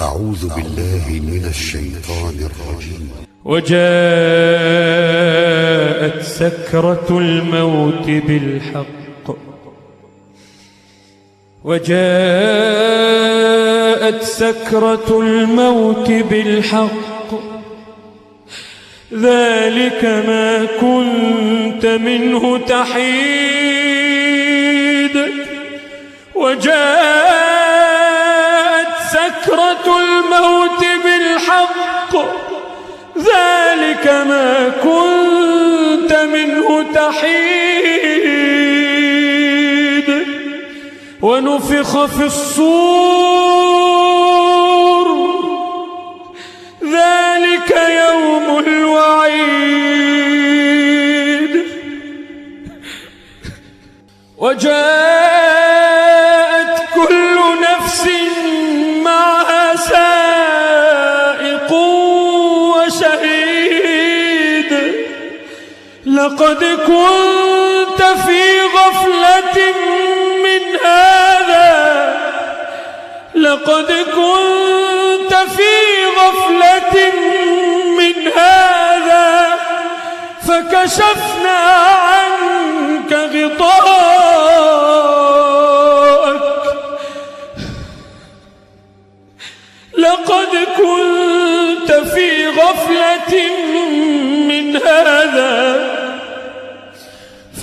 أعوذ بالله من الشيطان الرجيم. وجاءت سكرة الموت بالحق. وجاءت سكرة الموت بالحق. ذلك ما كنت منه تحيد. وجاءت سكرة الموت بالحق. ذلك ما كنت منه تحيد. ونفخ في الصور. ذلك يوم الوعيد. وجاءت لقد كنت في غفلة من هذا. لقد كنت في غفلة من هذا. فكشفنا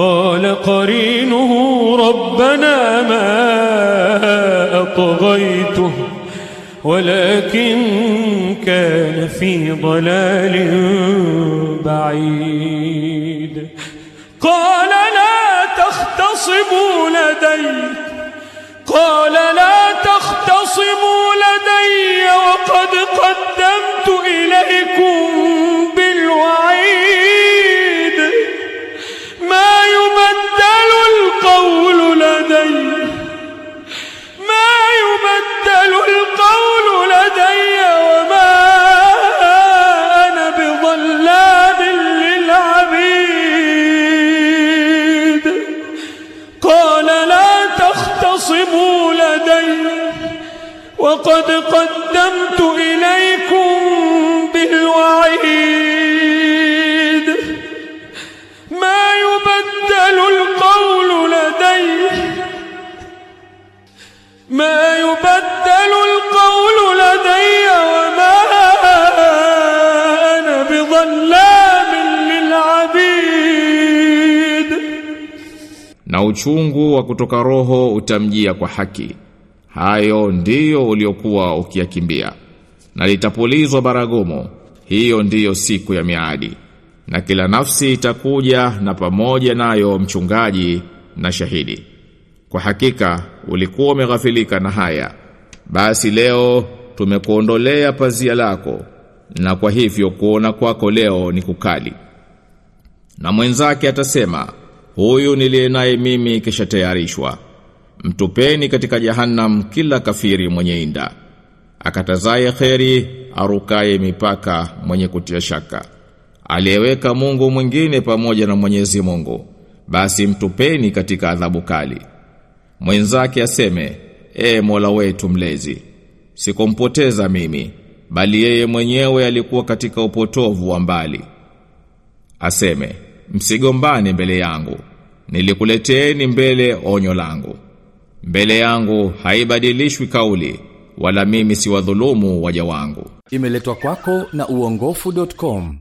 قال قرينه ربنا ما أطغيته ولكن كان في ضلال بعيد. قال لا تختصموا لدي. قال لا تختصموا لدي وقد قدمت وقد قدمت إليكم بالوعيد ما يبدل القول لدي ما يبدل القول لدي وما أنا بظلام للعبيد na uchungu wa kutoka roho utamjia kwa haki. Hayo ndiyo uliokuwa ukiyakimbia. Na litapulizwa baragumu, hiyo ndiyo siku ya miadi. Na kila nafsi itakuja na pamoja nayo mchungaji na shahidi. Kwa hakika ulikuwa umeghafilika na haya. Basi leo tumekuondolea pazia lako na kwa hivyo kuona kwako leo ni kukali. Na mwenzake atasema, huyu niliye naye mimi kisha tayarishwa. Mtupeni katika jahannam kila kafiri mwenye inda. Akatazaye kheri, arukaye mipaka mwenye kutia shaka. Aliyeweka Mungu mwingine pamoja na Mwenyezi Mungu, basi mtupeni katika adhabu kali. Mwenzake aseme, e Mola wetu mlezi, sikumpoteza mimi, bali yeye mwenyewe alikuwa katika upotovu wa mbali. Aseme, msigombane mbele yangu, nilikuleteeni mbele onyo langu. Mbele yangu haibadilishwi kauli, wala mimi siwadhulumu waja wangu. Imeletwa kwako na uongofu.com.